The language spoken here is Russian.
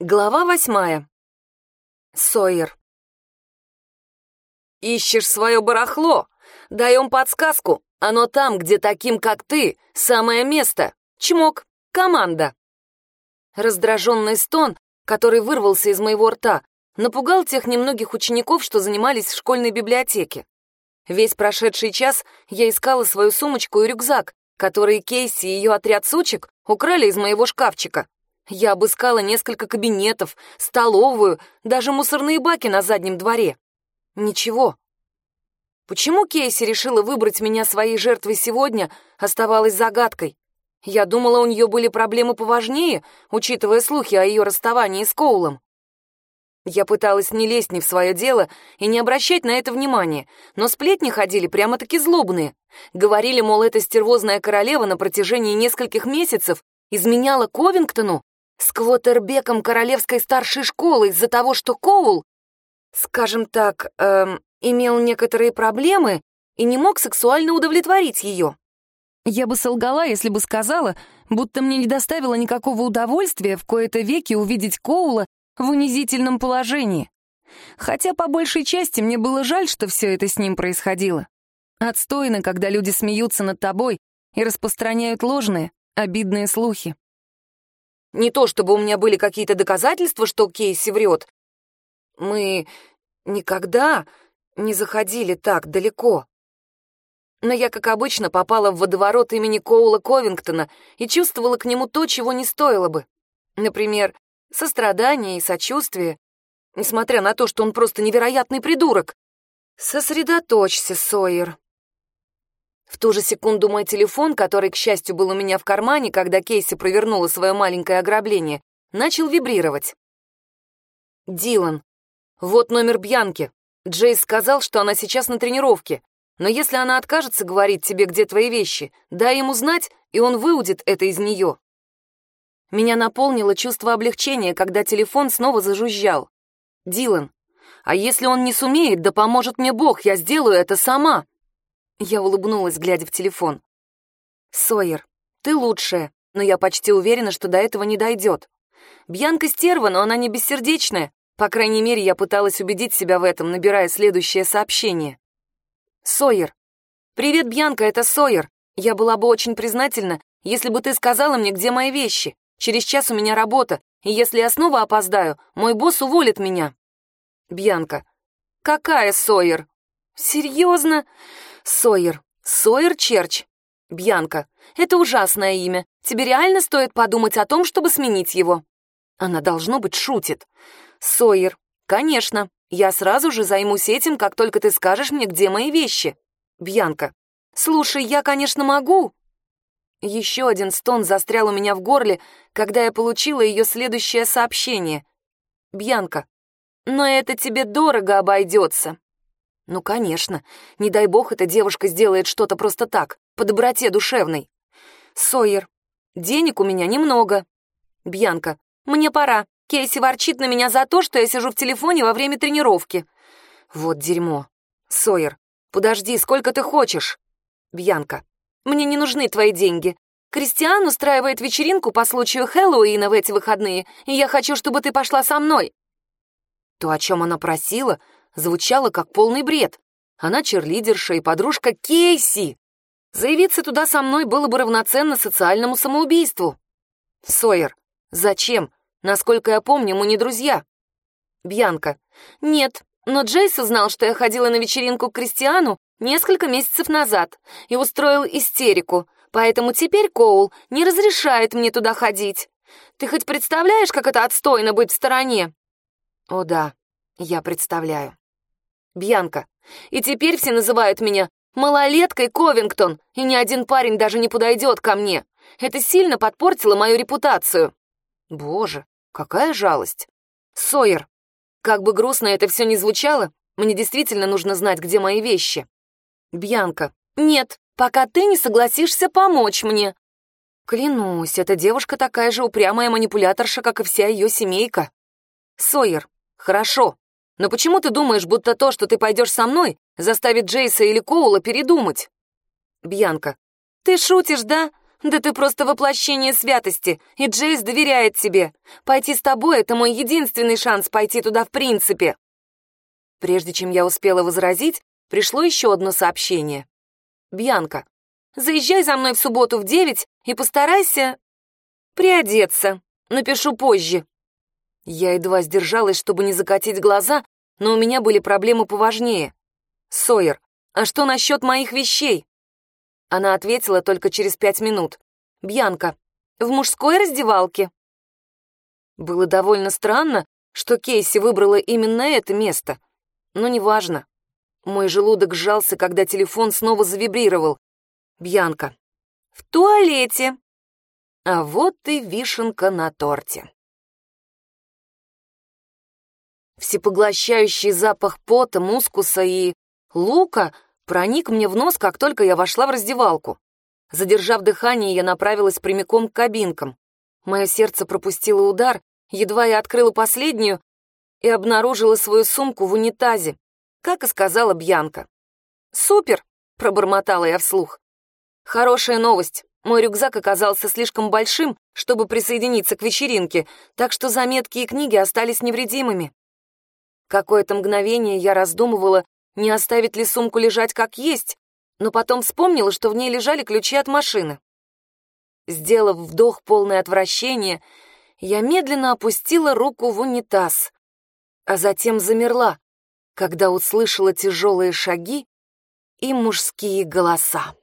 Глава восьмая. Сойер. «Ищешь свое барахло? Даем подсказку. Оно там, где таким, как ты, самое место. Чмок. Команда». Раздраженный стон, который вырвался из моего рта, напугал тех немногих учеников, что занимались в школьной библиотеке. Весь прошедший час я искала свою сумочку и рюкзак, которые Кейси и ее отряд сучек украли из моего шкафчика. Я обыскала несколько кабинетов, столовую, даже мусорные баки на заднем дворе. Ничего. Почему Кейси решила выбрать меня своей жертвой сегодня, оставалась загадкой. Я думала, у нее были проблемы поважнее, учитывая слухи о ее расставании с Коулом. Я пыталась не лезть не в свое дело и не обращать на это внимания, но сплетни ходили прямо-таки злобные. Говорили, мол, эта стервозная королева на протяжении нескольких месяцев изменяла Ковингтону с квотербеком королевской старшей школы из-за того, что Коул, скажем так, эм, имел некоторые проблемы и не мог сексуально удовлетворить ее. Я бы солгала, если бы сказала, будто мне не доставило никакого удовольствия в кои-то веки увидеть Коула в унизительном положении. Хотя по большей части мне было жаль, что все это с ним происходило. Отстойно, когда люди смеются над тобой и распространяют ложные, обидные слухи. Не то чтобы у меня были какие-то доказательства, что Кейси врет. Мы никогда не заходили так далеко. Но я, как обычно, попала в водоворот имени Коула Ковингтона и чувствовала к нему то, чего не стоило бы. Например, сострадание и сочувствие, несмотря на то, что он просто невероятный придурок. Сосредоточься, Сойер. В ту же секунду мой телефон, который, к счастью, был у меня в кармане, когда Кейси провернула свое маленькое ограбление, начал вибрировать. Дилан. Вот номер Бьянки. Джейс сказал, что она сейчас на тренировке. Но если она откажется говорить тебе, где твои вещи, дай ему знать, и он выудит это из нее. Меня наполнило чувство облегчения, когда телефон снова зажужжал. Дилан. А если он не сумеет, да поможет мне Бог, я сделаю это сама. Я улыбнулась, глядя в телефон. «Сойер, ты лучшая, но я почти уверена, что до этого не дойдет. Бьянка стерва, но она не бессердечная. По крайней мере, я пыталась убедить себя в этом, набирая следующее сообщение. Сойер. Привет, Бьянка, это Сойер. Я была бы очень признательна, если бы ты сказала мне, где мои вещи. Через час у меня работа, и если я снова опоздаю, мой босс уволит меня. Бьянка. Какая Сойер? Серьезно? Сойер. Сойер Черч. Бьянка. Это ужасное имя. Тебе реально стоит подумать о том, чтобы сменить его. Она, должно быть, шутит. Сойер. Конечно. Я сразу же займусь этим, как только ты скажешь мне, где мои вещи. Бьянка. Слушай, я, конечно, могу. Еще один стон застрял у меня в горле, когда я получила ее следующее сообщение. Бьянка. Но это тебе дорого обойдется. Ну, конечно. Не дай бог, эта девушка сделает что-то просто так, по доброте душевной. Сойер. Денег у меня немного. Бьянка. Мне пора. Кейси ворчит на меня за то, что я сижу в телефоне во время тренировки. Вот дерьмо. Сойер. Подожди, сколько ты хочешь? Бьянка. Мне не нужны твои деньги. Кристиан устраивает вечеринку по случаю Хэллоуина в эти выходные, и я хочу, чтобы ты пошла со мной. То, о чем она просила, звучало как полный бред. Она черлидерша и подружка Кейси. Заявиться туда со мной было бы равноценно социальному самоубийству. Сойер. Зачем? Насколько я помню, мы не друзья. Бьянка. Нет, но Джейс узнал, что я ходила на вечеринку к Кристиану несколько месяцев назад и устроил истерику, поэтому теперь Коул не разрешает мне туда ходить. Ты хоть представляешь, как это отстойно быть в стороне? О да, я представляю. Бьянка. И теперь все называют меня малолеткой Ковингтон, и ни один парень даже не подойдет ко мне. Это сильно подпортило мою репутацию. Боже, какая жалость. Сойер, как бы грустно это все ни звучало, мне действительно нужно знать, где мои вещи. Бьянка. Нет, пока ты не согласишься помочь мне. Клянусь, эта девушка такая же упрямая манипуляторша, как и вся ее семейка. Сойер. Хорошо, но почему ты думаешь, будто то, что ты пойдешь со мной, заставит Джейса или Коула передумать? Бьянка. Ты шутишь, да? Да ты просто воплощение святости, и Джейс доверяет тебе. Пойти с тобой — это мой единственный шанс пойти туда в принципе». Прежде чем я успела возразить, пришло еще одно сообщение. «Бьянка, заезжай за мной в субботу в девять и постарайся приодеться. Напишу позже». Я едва сдержалась, чтобы не закатить глаза, но у меня были проблемы поважнее. «Сойер, а что насчет моих вещей?» Она ответила только через пять минут. «Бьянка, в мужской раздевалке». Было довольно странно, что Кейси выбрала именно это место. Но неважно. Мой желудок сжался, когда телефон снова завибрировал. Бьянка. «В туалете». А вот и вишенка на торте. Всепоглощающий запах пота, мускуса и лука проник мне в нос, как только я вошла в раздевалку. Задержав дыхание, я направилась прямиком к кабинкам. Мое сердце пропустило удар, едва я открыла последнюю и обнаружила свою сумку в унитазе, как и сказала Бьянка. «Супер!» — пробормотала я вслух. «Хорошая новость. Мой рюкзак оказался слишком большим, чтобы присоединиться к вечеринке, так что заметки и книги остались невредимыми. Какое-то мгновение я раздумывала, не оставить ли сумку лежать как есть, но потом вспомнила, что в ней лежали ключи от машины. Сделав вдох полное отвращение, я медленно опустила руку в унитаз, а затем замерла, когда услышала тяжелые шаги и мужские голоса.